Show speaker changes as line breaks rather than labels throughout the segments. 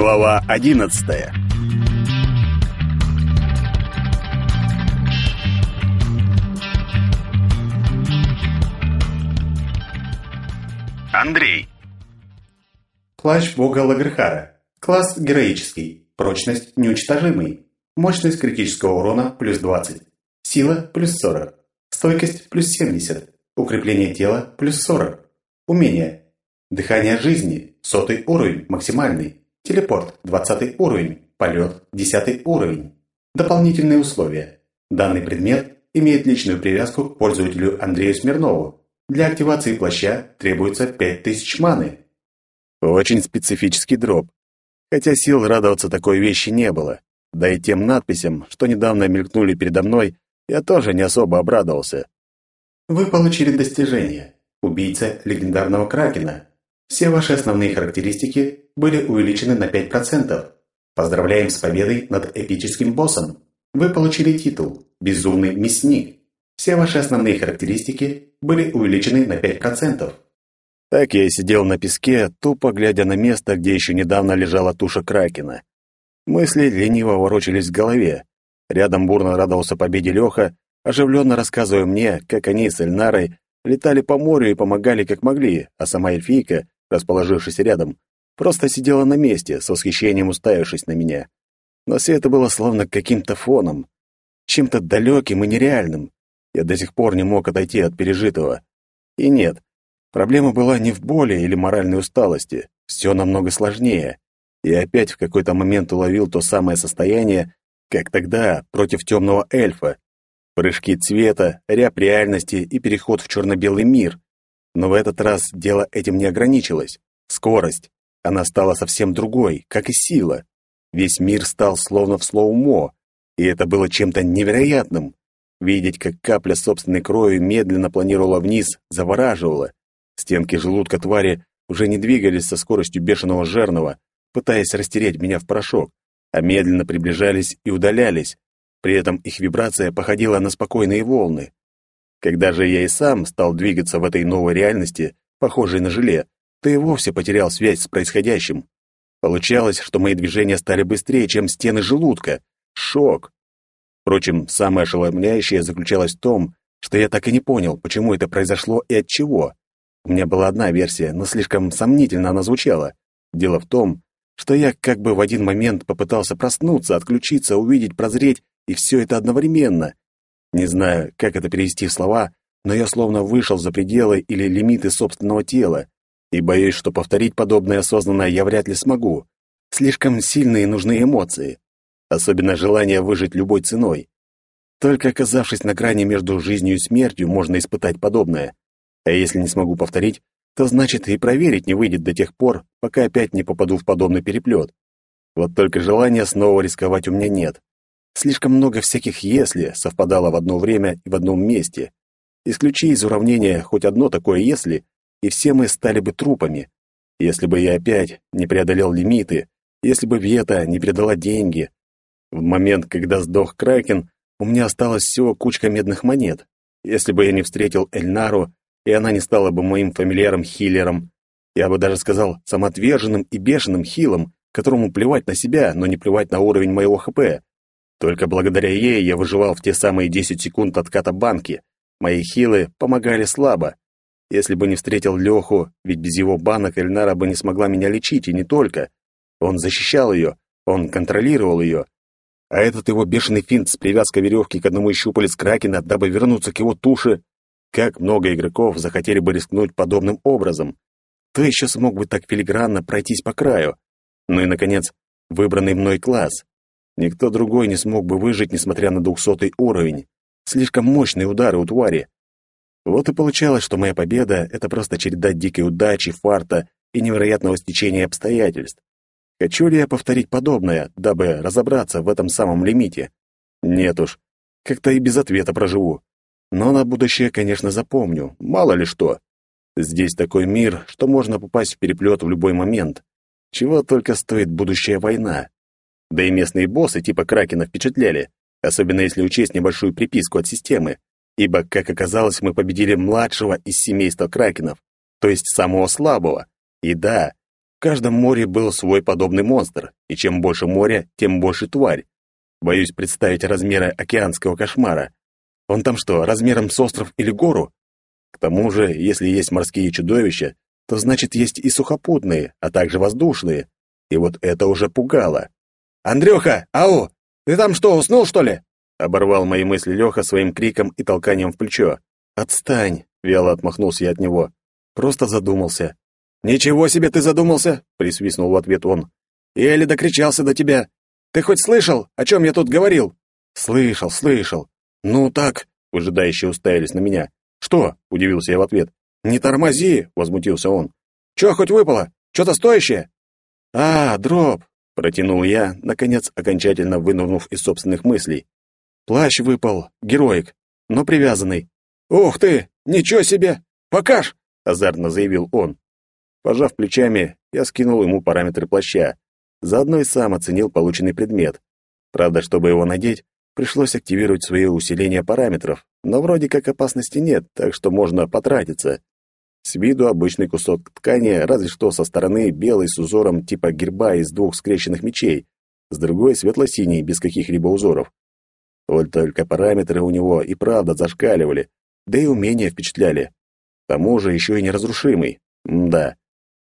Глава одиннадцатая Андрей
Плащ бога Лагерхара. Класс героический. Прочность неуничтожимый. Мощность критического урона плюс 20. Сила плюс 40. Стойкость плюс 70. Укрепление тела плюс 40. Умение. Дыхание жизни. Сотый уровень. Максимальный. Телепорт. Двадцатый уровень. Полет. Десятый уровень. Дополнительные условия. Данный предмет имеет личную привязку к пользователю Андрею Смирнову. Для активации плаща требуется 5000 маны.
Очень специфический дроп. Хотя сил радоваться такой вещи не было. Да и тем надписям, что недавно мелькнули передо мной, я тоже не особо обрадовался.
Вы получили достижение. Убийца легендарного Кракена. Все ваши основные характеристики были увеличены на 5%. Поздравляем с победой над эпическим боссом. Вы получили титул «Безумный мясник». Все ваши основные характеристики были увеличены на 5%.
Так я и сидел на песке, тупо глядя на место, где еще недавно лежала туша Кракена. Мысли лениво ворочались в голове. Рядом бурно радовался победе Леха, оживленно рассказывая мне, как они с Эльнарой летали по морю и помогали как могли, а сама эльфийка, расположившись рядом, просто сидела на месте, с восхищением уставившись на меня. Но все это было словно каким-то фоном, чем-то далеким и нереальным. Я до сих пор не мог отойти от пережитого. И нет, проблема была не в боли или моральной усталости, все намного сложнее. И опять в какой-то момент уловил то самое состояние, как тогда против темного эльфа. Прыжки цвета, ряб реальности и переход в черно-белый мир. Но в этот раз дело этим не ограничилось. Скорость. Она стала совсем другой, как и сила. Весь мир стал словно в слоумо, и это было чем-то невероятным. Видеть, как капля собственной крови медленно планировала вниз, завораживало. Стенки желудка твари уже не двигались со скоростью бешеного жернова, пытаясь растереть меня в порошок, а медленно приближались и удалялись. При этом их вибрация походила на спокойные волны. Когда же я и сам стал двигаться в этой новой реальности, похожей на желе, то и вовсе потерял связь с происходящим. Получалось, что мои движения стали быстрее, чем стены желудка. Шок. Впрочем, самое ошеломляющее заключалось в том, что я так и не понял, почему это произошло и от чего. У меня была одна версия, но слишком сомнительно она звучала. Дело в том, что я как бы в один момент попытался проснуться, отключиться, увидеть, прозреть, и все это одновременно. Не знаю, как это перевести в слова, но я словно вышел за пределы или лимиты собственного тела, и боюсь, что повторить подобное осознанно я вряд ли смогу. Слишком сильные нужны эмоции, особенно желание выжить любой ценой. Только оказавшись на грани между жизнью и смертью, можно испытать подобное. А если не смогу повторить, то значит и проверить не выйдет до тех пор, пока опять не попаду в подобный переплет. Вот только желания снова рисковать у меня нет. Слишком много всяких «если» совпадало в одно время и в одном месте. Исключи из уравнения хоть одно такое «если», и все мы стали бы трупами. Если бы я опять не преодолел лимиты, если бы Вета не передала деньги. В момент, когда сдох Кракен, у меня осталось всего кучка медных монет. Если бы я не встретил Эльнару, и она не стала бы моим фамильяром-хиллером, я бы даже сказал самоотверженным и бешеным хилом, которому плевать на себя, но не плевать на уровень моего ХП. Только благодаря ей я выживал в те самые 10 секунд отката банки. Мои хилы помогали слабо. Если бы не встретил Леху, ведь без его банок Эльнара бы не смогла меня лечить, и не только. Он защищал ее, он контролировал ее. А этот его бешеный финт с привязкой веревки к одному из щупалец Кракена, дабы вернуться к его туше. Как много игроков захотели бы рискнуть подобным образом? Кто еще смог бы так филигранно пройтись по краю? Ну и, наконец, выбранный мной класс. Никто другой не смог бы выжить, несмотря на двухсотый уровень. Слишком мощные удары у твари. Вот и получалось, что моя победа — это просто череда дикой удачи, фарта и невероятного стечения обстоятельств. Хочу ли я повторить подобное, дабы разобраться в этом самом лимите? Нет уж, как-то и без ответа проживу. Но на будущее, конечно, запомню, мало ли что. Здесь такой мир, что можно попасть в переплет в любой момент. Чего только стоит будущая война. Да и местные боссы типа Кракена впечатляли, особенно если учесть небольшую приписку от системы, ибо, как оказалось, мы победили младшего из семейства Кракенов, то есть самого слабого. И да, каждом море был свой подобный монстр, и чем больше моря, тем больше тварь. Боюсь представить размеры океанского кошмара. Он там что, размером с остров или гору? К тому же, если есть морские чудовища, то значит есть и сухопутные, а также воздушные. И вот это уже пугало. «Андрюха, ау! Ты там что, уснул, что ли?» Оборвал мои мысли Леха своим криком и толканием в плечо. «Отстань!» — вяло отмахнулся я от него. Просто задумался. «Ничего себе ты задумался!» — присвистнул в ответ он. «Еле докричался до тебя. Ты хоть слышал, о чем я тут говорил?» «Слышал, слышал. Ну так...» — выжидающе уставились на меня. «Что?» — удивился я в ответ. «Не тормози!» — возмутился он. «Чё хоть выпало? Что-то стоящее?» «А, дроп!» — протянул я, наконец окончательно вынурнув из собственных мыслей. «Плащ выпал, героик, но привязанный». «Ух ты! Ничего себе! Покаж!» — азартно заявил он. Пожав плечами, я скинул ему параметры плаща, Заодно и сам оценил полученный предмет. Правда, чтобы его надеть, пришлось активировать свое усиление параметров, но вроде как опасности нет, так что можно потратиться. С виду обычный кусок ткани, разве что со стороны белый с узором типа герба из двух скрещенных мечей, с другой светло-синий, без каких-либо узоров. Вот только параметры у него и правда зашкаливали, да и умения впечатляли. К тому же еще и неразрушимый. М да.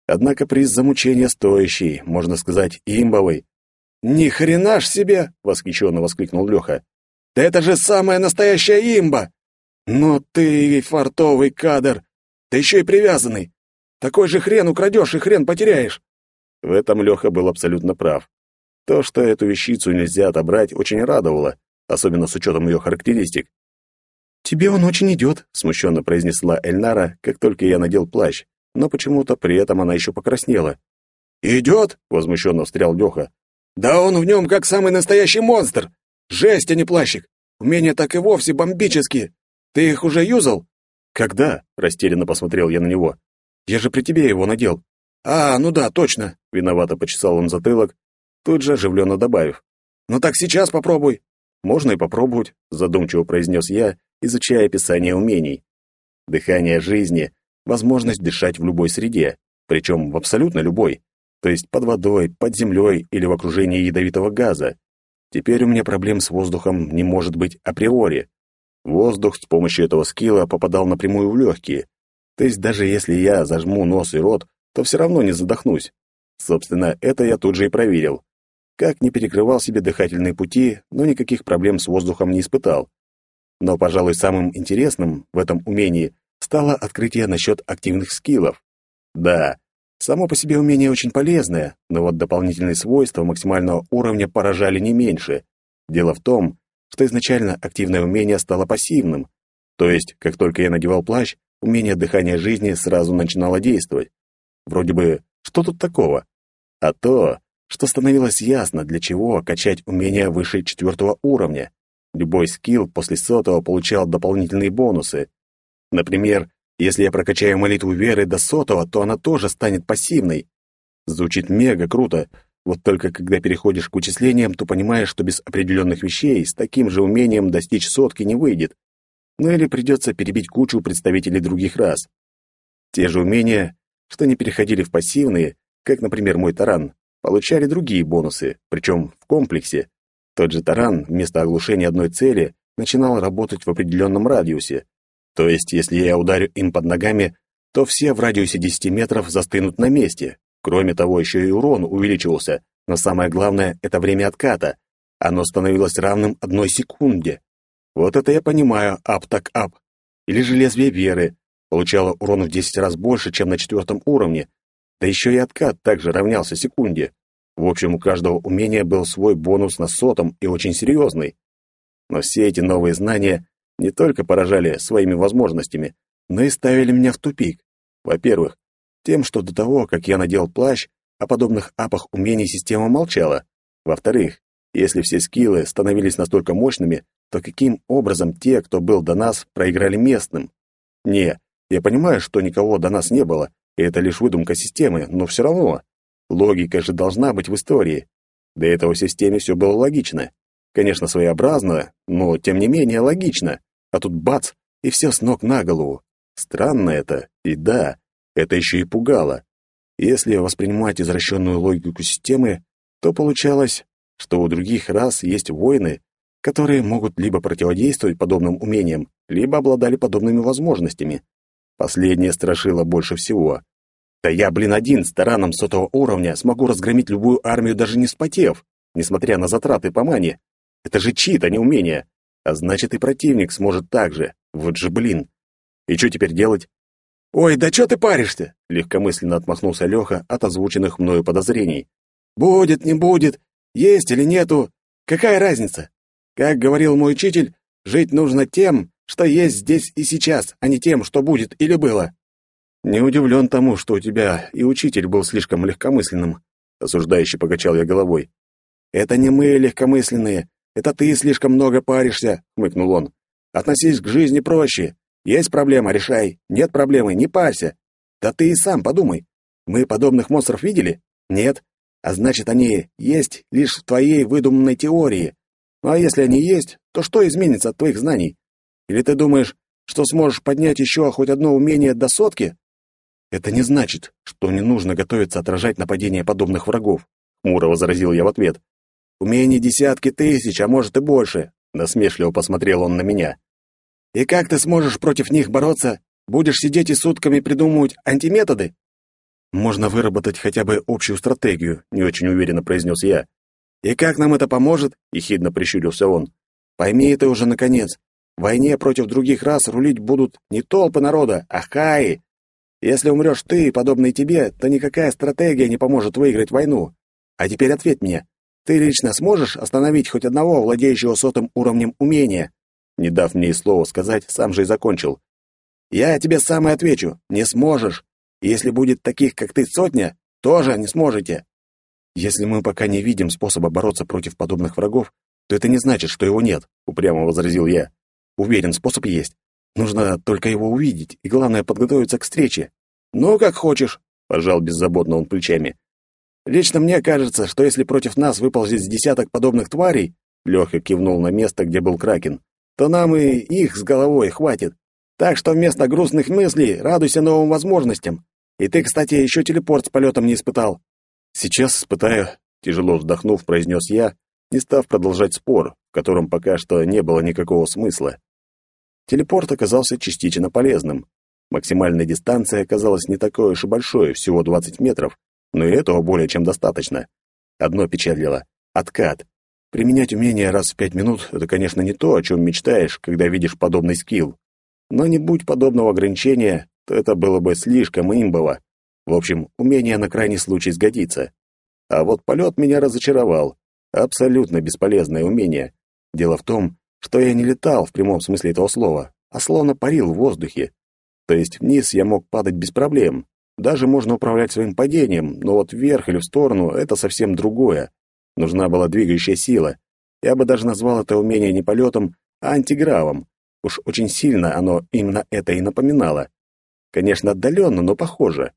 Однако приз за мучение стоящий, можно сказать, имбовый. «Ни хрена ж себе!» — восхищенно воскликнул Леха. «Да это же самая настоящая имба! Ну ты фартовый кадр! Да еще и привязанный! Такой же хрен украдешь и хрен потеряешь!» В этом Леха был абсолютно прав. То, что эту вещицу нельзя отобрать, очень радовало, особенно с учетом ее характеристик. «Тебе он очень идет», — смущенно произнесла Эльнара, как только я надел плащ но почему-то при этом она еще покраснела. «Идет?» — возмущенно встрял Леха. «Да он в нем как самый настоящий монстр! Жесть, а не плащик! Умения так и вовсе бомбические! Ты их уже юзал?» «Когда?» — растерянно посмотрел я на него. «Я же при тебе его надел». «А, ну да, точно!» — виновато почесал он затылок, тут же оживленно добавив. «Ну так сейчас попробуй». «Можно и попробовать», — задумчиво произнес я, изучая описание умений. Дыхание жизни возможность дышать в любой среде, причем в абсолютно любой, то есть под водой, под землей или в окружении ядовитого газа. Теперь у меня проблем с воздухом не может быть априори. Воздух с помощью этого скилла попадал напрямую в легкие, то есть даже если я зажму нос и рот, то все равно не задохнусь. Собственно, это я тут же и проверил. Как не перекрывал себе дыхательные пути, но никаких проблем с воздухом не испытал. Но, пожалуй, самым интересным в этом умении — стало открытие насчет активных скиллов. Да, само по себе умение очень полезное, но вот дополнительные свойства максимального уровня поражали не меньше. Дело в том, что изначально активное умение стало пассивным, то есть, как только я надевал плащ, умение дыхания жизни сразу начинало действовать. Вроде бы, что тут такого? А то, что становилось ясно, для чего качать умение выше четвертого уровня. Любой скилл после сотого получал дополнительные бонусы, Например, если я прокачаю молитву веры до сотого, то она тоже станет пассивной. Звучит мега круто, вот только когда переходишь к вычислениям, то понимаешь, что без определенных вещей с таким же умением достичь сотки не выйдет. Ну или придется перебить кучу представителей других рас. Те же умения, что не переходили в пассивные, как, например, мой таран, получали другие бонусы, причем в комплексе. Тот же таран вместо оглушения одной цели начинал работать в определенном радиусе, то есть, если я ударю им под ногами, то все в радиусе 10 метров застынут на месте. Кроме того, еще и урон увеличивался, но самое главное — это время отката. Оно становилось равным одной секунде. Вот это я понимаю, ап так ап. Или же лезвие веры. Получало урон в 10 раз больше, чем на четвертом уровне. Да еще и откат также равнялся секунде. В общем, у каждого умения был свой бонус на сотом и очень серьезный. Но все эти новые знания не только поражали своими возможностями, но и ставили меня в тупик. Во-первых, тем, что до того, как я надел плащ, о подобных апах умений система молчала. Во-вторых, если все скиллы становились настолько мощными, то каким образом те, кто был до нас, проиграли местным? Не, я понимаю, что никого до нас не было, и это лишь выдумка системы, но все равно. Логика же должна быть в истории. До этого системе все было логично. Конечно, своеобразно, но тем не менее логично а тут бац, и все с ног на голову. Странно это, и да, это еще и пугало. Если воспринимать извращенную логику системы, то получалось, что у других рас есть воины, которые могут либо противодействовать подобным умениям, либо обладали подобными возможностями. Последнее страшило больше всего. Да я, блин, один с тараном сотого уровня смогу разгромить любую армию, даже не спотев, несмотря на затраты по мане. Это же чит, а не умение. А значит, и противник сможет так же. Вот же блин. И что теперь делать? «Ой, да что ты паришься?» — легкомысленно отмахнулся Леха от озвученных мною подозрений. «Будет, не будет, есть или нету, какая разница? Как говорил мой учитель, жить нужно тем, что есть здесь и сейчас, а не тем, что будет или было». «Не удивлен тому, что у тебя и учитель был слишком легкомысленным», — осуждающе покачал я головой. «Это не мы легкомысленные, это ты слишком много паришься», — хмыкнул он. «Относись к жизни проще. Есть проблема, решай. Нет проблемы, не парься. Да ты и сам подумай. Мы подобных монстров видели? Нет. А значит, они есть лишь в твоей выдуманной теории. Ну а если они есть, то что изменится от твоих знаний? Или ты думаешь, что сможешь поднять еще хоть одно умение до сотки? Это не значит, что не нужно готовиться отражать нападение подобных врагов, хмуро возразил я в ответ. Умений десятки тысяч, а может и больше, насмешливо посмотрел он на меня. И как ты сможешь против них бороться? Будешь сидеть и сутками придумывать антиметоды? Можно выработать хотя бы общую стратегию, не очень уверенно произнес я. И как нам это поможет? ехидно прищурился он. Пойми это уже наконец. В войне против других рас рулить будут не толпы народа, а хаи. Если умрешь ты, подобный тебе, то никакая стратегия не поможет выиграть войну. А теперь ответь мне. Ты лично сможешь остановить хоть одного владеющего сотым уровнем умения? Не дав мне и слова сказать, сам же и закончил. «Я тебе сам и отвечу. Не сможешь. Если будет таких, как ты, сотня, тоже не сможете». «Если мы пока не видим способа бороться против подобных врагов, то это не значит, что его нет», — упрямо возразил я. «Уверен, способ есть. Нужно только его увидеть, и главное подготовиться к встрече». «Ну, как хочешь», — пожал беззаботно он плечами. «Лично мне кажется, что если против нас выползет с десяток подобных тварей...» Леха кивнул на место, где был Кракен то нам и их с головой хватит. Так что вместо грустных мыслей радуйся новым возможностям. И ты, кстати, еще телепорт с полетом не испытал. Сейчас испытаю, тяжело вздохнув, произнес я, не став продолжать спор, в котором пока что не было никакого смысла. Телепорт оказался частично полезным. Максимальная дистанция оказалась не такой уж и большой, всего 20 метров, но и этого более чем достаточно. Одно печалило — откат. Применять умение раз в пять минут — это, конечно, не то, о чем мечтаешь, когда видишь подобный скилл. Но не будь подобного ограничения, то это было бы слишком имбово. В общем, умение на крайний случай сгодится. А вот полет меня разочаровал. Абсолютно бесполезное умение. Дело в том, что я не летал в прямом смысле этого слова, а словно парил в воздухе. То есть вниз я мог падать без проблем. Даже можно управлять своим падением, но вот вверх или в сторону — это совсем другое. Нужна была двигающая сила. Я бы даже назвал это умение не полетом, а антигравом. Уж очень сильно оно именно это и напоминало. Конечно, отдаленно, но похоже.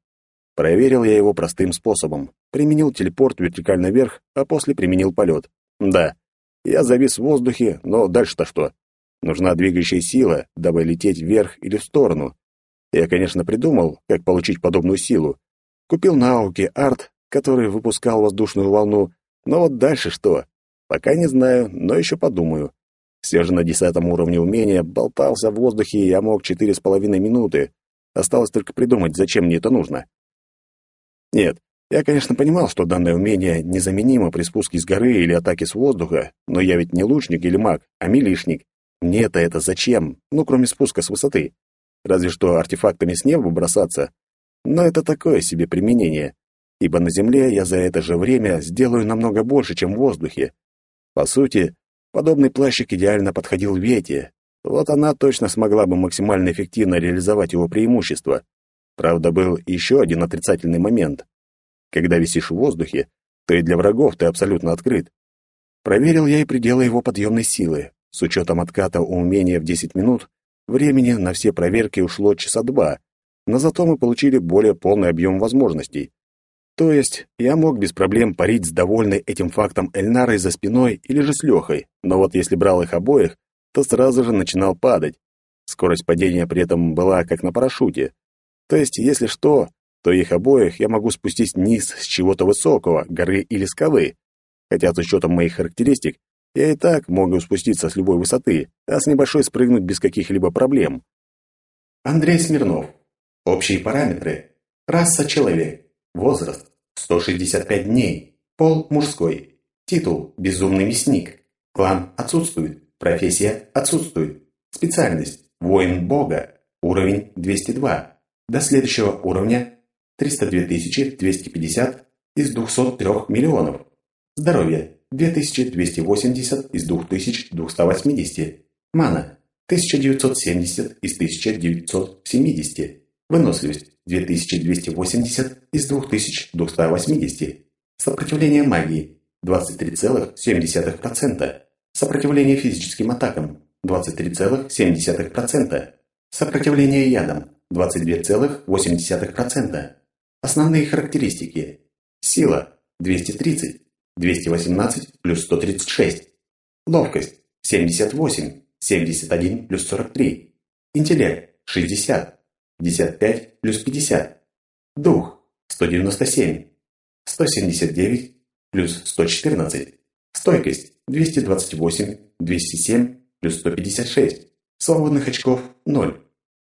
Проверил я его простым способом. Применил телепорт вертикально вверх, а после применил полет. Да, я завис в воздухе, но дальше-то что? Нужна двигающая сила, дабы лететь вверх или в сторону. Я, конечно, придумал, как получить подобную силу. Купил на ауке арт, который выпускал воздушную волну, но вот дальше что? Пока не знаю, но еще подумаю. Все же на десятом уровне умения болтался в воздухе я мог четыре с половиной минуты. Осталось только придумать, зачем мне это нужно. Нет, я, конечно, понимал, что данное умение незаменимо при спуске с горы или атаке с воздуха, но я ведь не лучник или маг, а милишник. Мне-то это зачем? Ну, кроме спуска с высоты. Разве что артефактами с неба бросаться. Но это такое себе применение ибо на Земле я за это же время сделаю намного больше, чем в воздухе. По сути, подобный плащик идеально подходил Вете. Вот она точно смогла бы максимально эффективно реализовать его преимущество. Правда, был еще один отрицательный момент. Когда висишь в воздухе, то и для врагов ты абсолютно открыт. Проверил я и пределы его подъемной силы. С учетом отката умения в 10 минут, времени на все проверки ушло часа два, но зато мы получили более полный объем возможностей. То есть я мог без проблем парить с довольной этим фактом Эльнарой за спиной или же с Лехой, но вот если брал их обоих, то сразу же начинал падать. Скорость падения при этом была как на парашюте. То есть, если что, то их обоих я могу спустить вниз с чего-то высокого, горы или скалы. Хотя с учетом моих характеристик, я и так могу спуститься с любой высоты, а с небольшой спрыгнуть без каких-либо проблем.
Андрей Смирнов. Общие параметры. Раса человек. Возраст 165 дней. Пол мужской. Титул безумный мясник. Клан отсутствует. Профессия отсутствует. Специальность воин бога. Уровень 202. До следующего уровня 302 250 из 203 миллионов. Здоровье 2280 из 2280. Мана 1970 из 1970. Выносливость 2280 из 2280. Сопротивление магии 23,7%. Сопротивление физическим атакам 23,7%. Сопротивление ядам 22,8%. Основные характеристики. Сила 230, 218 плюс 136. Ловкость 78, 71 плюс 43. Интеллект 60, 55 плюс 50. Дух 197, 179 плюс 114. Стойкость 228, 207 плюс 156. Свободных очков 0.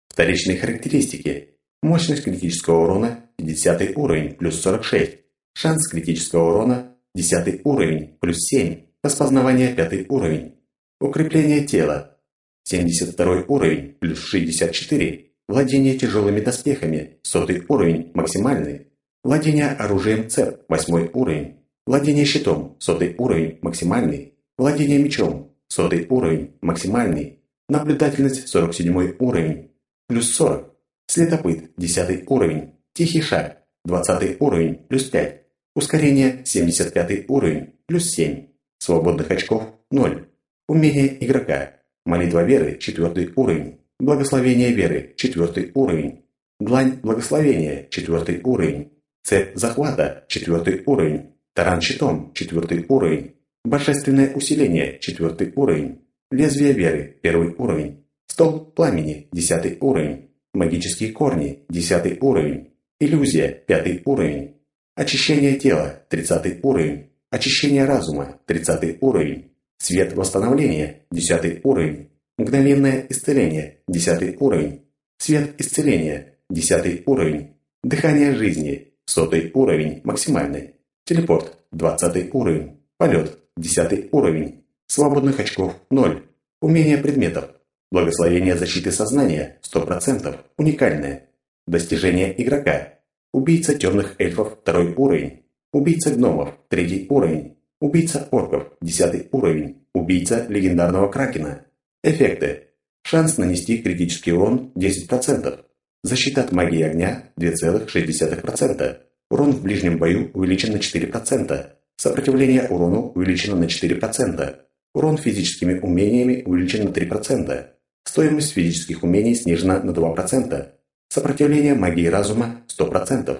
Вторичные характеристики. Мощность критического урона 50 уровень плюс 46. Шанс критического урона 10 уровень плюс 7. Распознавание 5 уровень. Укрепление тела 72 уровень плюс 64. Владение тяжелыми доспехами 100 уровень максимальный. Владение оружием ЦЕП 8 уровень. Владение щитом 100 уровень максимальный. Владение мечом 100 уровень максимальный. Наблюдательность 47 уровень плюс 40. Следопыт, 10 уровень. Тихий шаг, 20 уровень, плюс 5. Ускорение, 75 уровень, плюс 7. Свободных очков, 0. Умение игрока. Молитва веры, 4 уровень. Благословение веры, 4 уровень. Длань благословения, 4 уровень. Цепь захвата, 4 уровень. Таран щитом, 4 уровень. Божественное усиление, 4 уровень. Лезвие веры, 1 уровень. Стол пламени, 10 уровень. Магические корни, 10 уровень. Иллюзия, 5 уровень. Очищение тела, 30 уровень. Очищение разума, 30 уровень. Свет восстановления, 10 уровень. Мгновенное исцеление, 10 уровень. Свет исцеления, 10 уровень. Дыхание жизни, 100 уровень, максимальный. Телепорт, 20 уровень. Полет, 10 уровень. Свободных очков, 0. Умение предметов, Благословение защиты сознания 100%, уникальное. Достижение игрока. Убийца темных эльфов второй уровень. Убийца гномов третий уровень. Убийца орков десятый уровень. Убийца легендарного кракена. Эффекты. Шанс нанести критический урон 10%. Защита от магии огня 2,6%. Урон в ближнем бою увеличен на 4%. Сопротивление урону увеличено на 4%. Урон физическими умениями увеличен на 3%. Стоимость физических умений снижена на 2%. Сопротивление магии разума 100%.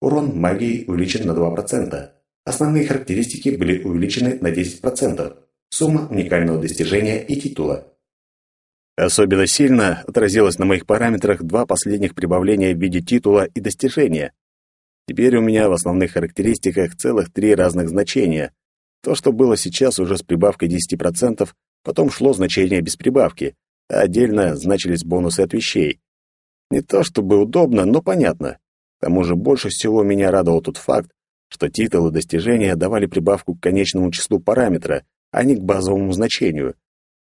Урон магии увеличен на 2%. Основные характеристики были увеличены на 10%. Сумма уникального достижения и титула.
Особенно сильно отразилось на моих параметрах два последних прибавления в виде титула и достижения. Теперь у меня в основных характеристиках целых три разных значения. То, что было сейчас уже с прибавкой 10%, потом шло значение без прибавки, а отдельно значились бонусы от вещей. Не то чтобы удобно, но понятно. К тому же больше всего меня радовал тот факт, что титулы достижения давали прибавку к конечному числу параметра, а не к базовому значению.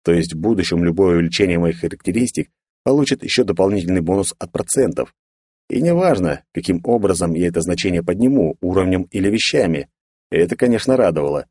То есть в будущем любое увеличение моих характеристик получит еще дополнительный бонус от процентов. И неважно, каким образом я это значение подниму, уровнем или вещами. Это, конечно, радовало.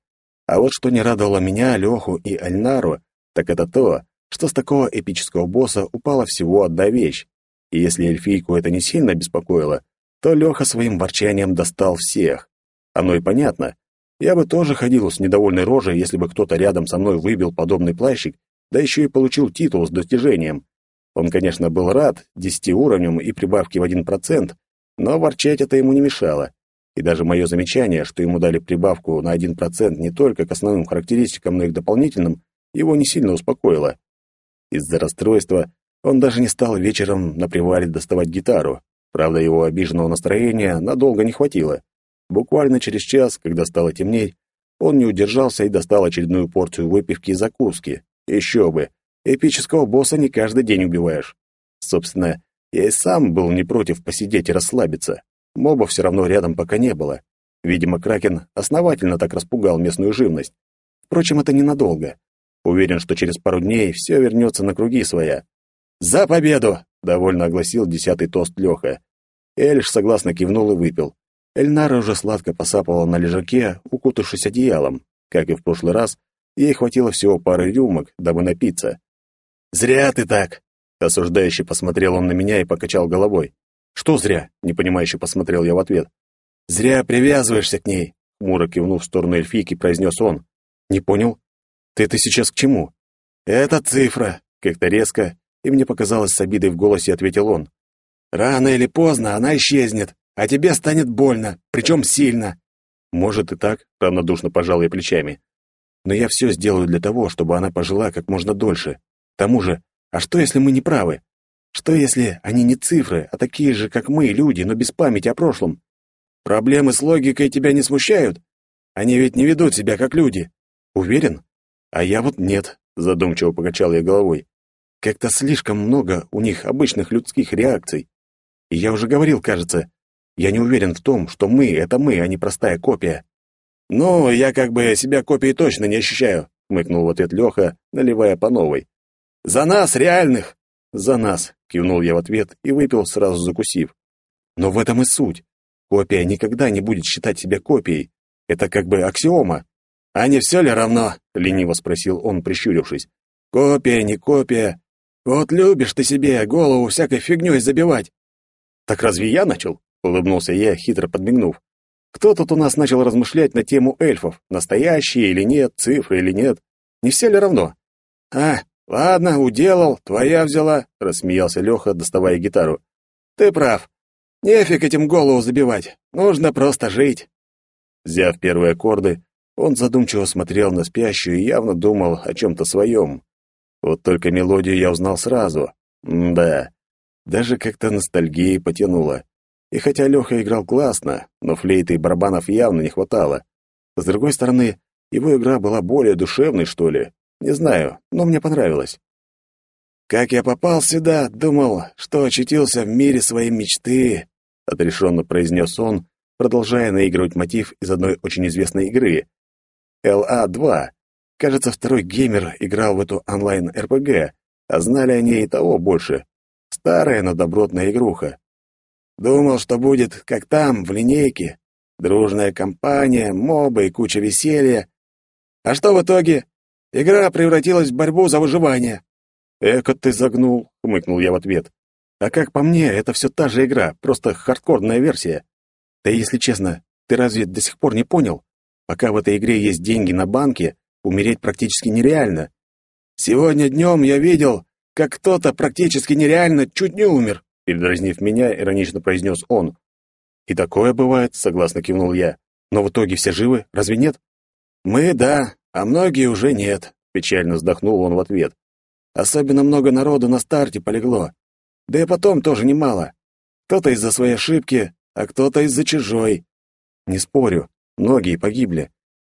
А вот что не радовало меня, Леху и Альнару, так это то, что с такого эпического босса упала всего одна вещь. И если эльфийку это не сильно беспокоило, то Леха своим ворчанием достал всех. Оно и понятно. Я бы тоже ходил с недовольной рожей, если бы кто-то рядом со мной выбил подобный плащик, да еще и получил титул с достижением. Он, конечно, был рад десяти уровням и прибавки в один процент, но ворчать это ему не мешало. И даже мое замечание, что ему дали прибавку на один процент не только к основным характеристикам, но и к дополнительным, его не сильно успокоило. Из-за расстройства он даже не стал вечером на привале доставать гитару. Правда, его обиженного настроения надолго не хватило. Буквально через час, когда стало темнеть, он не удержался и достал очередную порцию выпивки и закуски. Еще бы, эпического босса не каждый день убиваешь. Собственно, я и сам был не против посидеть и расслабиться. Моба все равно рядом пока не было. Видимо, Кракен основательно так распугал местную живность. Впрочем, это ненадолго. Уверен, что через пару дней все вернется на круги своя. «За победу!» — довольно огласил десятый тост Леха. Эльш согласно кивнул и выпил. Эльнара уже сладко посапывала на лежаке, укутавшись одеялом. Как и в прошлый раз, ей хватило всего пары рюмок, дабы напиться. «Зря ты так!» Осуждающе посмотрел он на меня и покачал головой. «Что зря?» — непонимающе посмотрел я в ответ. «Зря привязываешься к ней», — хмуро кивнув в сторону эльфийки, произнес он. «Не понял? Ты это сейчас к чему?» «Это цифра», — как-то резко, и мне показалось с обидой в голосе ответил он. «Рано или поздно она исчезнет, а тебе станет больно, причем сильно». «Может и так», — равнодушно пожал я плечами. «Но я все сделаю для того, чтобы она пожила как можно дольше. К тому же, а что, если мы не правы? Что, если они не цифры, а такие же, как мы, люди, но без памяти о прошлом? Проблемы с логикой тебя не смущают? Они ведь не ведут себя как люди. Уверен? А я вот нет, задумчиво покачал я головой. Как-то слишком много у них обычных людских реакций. И я уже говорил, кажется, я не уверен в том, что мы — это мы, а не простая копия. «Ну, я как бы себя копией точно не ощущаю», — хмыкнул в ответ Леха, наливая по новой. «За нас, реальных!» «За нас», — кивнул я в ответ и выпил, сразу закусив. «Но в этом и суть. Копия никогда не будет считать себя копией. Это как бы аксиома. А не все ли равно? лениво спросил он, прищурившись. Копия, не копия. Вот любишь ты себе голову всякой фигней забивать. Так разве я начал? Улыбнулся я, хитро подмигнув. Кто тут у нас начал размышлять на тему эльфов? Настоящие или нет, цифры или нет? Не все ли равно? А, ладно, уделал, твоя взяла, рассмеялся Леха, доставая гитару. Ты прав. Нефиг этим голову забивать. Нужно просто жить. Взяв первые аккорды, он задумчиво смотрел на спящую и явно думал о чем-то своем. Вот только мелодию я узнал сразу. М да, даже как-то ностальгии потянуло. И хотя Леха играл классно, но флейты и барабанов явно не хватало. С другой стороны, его игра была более душевной, что ли. Не знаю, но мне понравилось. Как я попал сюда, думал, что очутился в мире своей мечты, отрешенно произнес он, продолжая наигрывать мотив из одной очень известной игры. LA-2. Кажется, второй геймер играл в эту онлайн-РПГ, а знали они и того больше. Старая, но добротная игруха. Думал, что будет, как там, в линейке. Дружная компания, мобы и куча веселья. А что в итоге? Игра превратилась в борьбу за выживание. «Эко ты загнул», — хмыкнул я в ответ. А как по мне, это все та же игра, просто хардкорная версия. Да если честно, ты разве до сих пор не понял? Пока в этой игре есть деньги на банке, умереть практически нереально. Сегодня днем я видел, как кто-то практически нереально чуть не умер, передразнив меня, иронично произнес он. И такое бывает, согласно кивнул я. Но в итоге все живы, разве нет? Мы да, а многие уже нет, печально вздохнул он в ответ. Особенно много народу на старте полегло. Да и потом тоже немало. Кто-то из-за своей ошибки, а кто-то из-за чужой. Не спорю, многие погибли.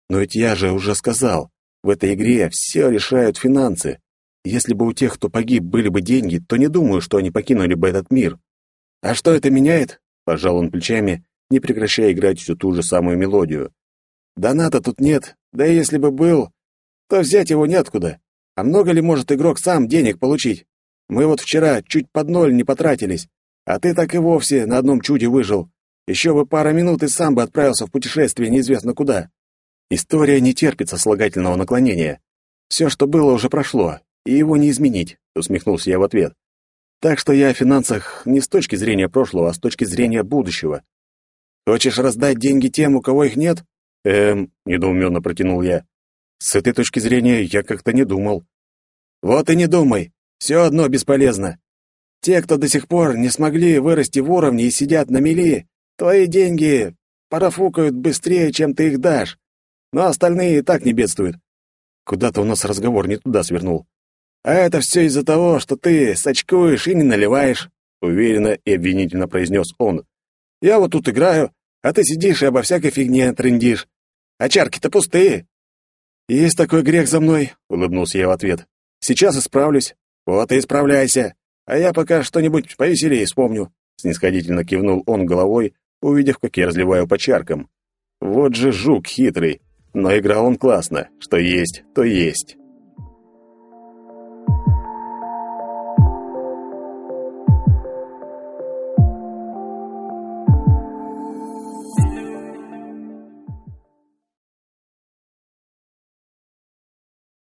Но ведь я же уже сказал, в этой игре все решают финансы. Если бы у тех, кто погиб, были бы деньги, то не думаю, что они покинули бы этот мир. А что это меняет? Пожал он плечами, не прекращая играть всю ту же самую мелодию. Доната тут нет, да и если бы был, то взять его неоткуда. А много ли может игрок сам денег получить? Мы вот вчера чуть под ноль не потратились, а ты так и вовсе на одном чуде выжил. Еще бы пара минут и сам бы отправился в путешествие неизвестно куда. История не терпит сослагательного наклонения. Все, что было, уже прошло, и его не изменить, усмехнулся я в ответ. Так что я о финансах не с точки зрения прошлого, а с точки зрения будущего. Хочешь раздать деньги тем, у кого их нет? Эм, недоуменно протянул я. С этой точки зрения я как-то не думал. Вот и не думай. Все одно бесполезно. Те, кто до сих пор не смогли вырасти в уровне и сидят на мели, твои деньги парафукают быстрее, чем ты их дашь. Но остальные и так не бедствуют. Куда-то у нас разговор не туда свернул. А это все из-за того, что ты сочкуешь и не наливаешь. уверенно и обвинительно произнес он. «Я вот тут играю, а ты сидишь и обо всякой фигне трындишь. А чарки-то пустые». «Есть такой грех за мной», — улыбнулся я в ответ. «Сейчас исправлюсь». «Вот и исправляйся. А я пока что-нибудь повеселее вспомню», — снисходительно кивнул он головой, увидев, как я разливаю по чаркам. «Вот же жук хитрый, но играл он классно. Что есть, то есть».